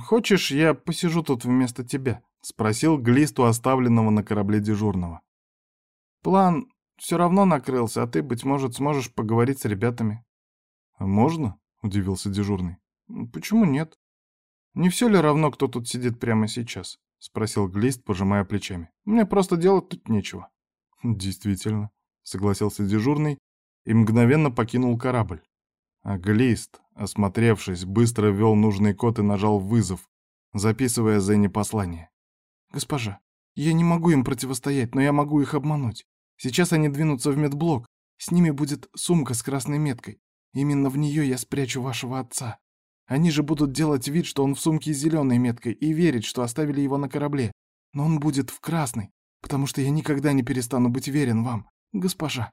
«Хочешь, я посижу тут вместо тебя?» — спросил Глист у оставленного на корабле дежурного. «План все равно накрылся, а ты, быть может, сможешь поговорить с ребятами». «Можно?» — удивился дежурный. «Почему нет? Не все ли равно, кто тут сидит прямо сейчас?» — спросил Глист, пожимая плечами. «Мне просто делать тут нечего». «Действительно», — согласился дежурный и мгновенно покинул корабль. А Глист, осмотревшись, быстро ввел нужный код и нажал «вызов», записывая Зенни послание. «Госпожа, я не могу им противостоять, но я могу их обмануть. Сейчас они двинутся в медблок. С ними будет сумка с красной меткой. Именно в нее я спрячу вашего отца. Они же будут делать вид, что он в сумке с зеленой меткой, и верить, что оставили его на корабле. Но он будет в красной, потому что я никогда не перестану быть верен вам, госпожа.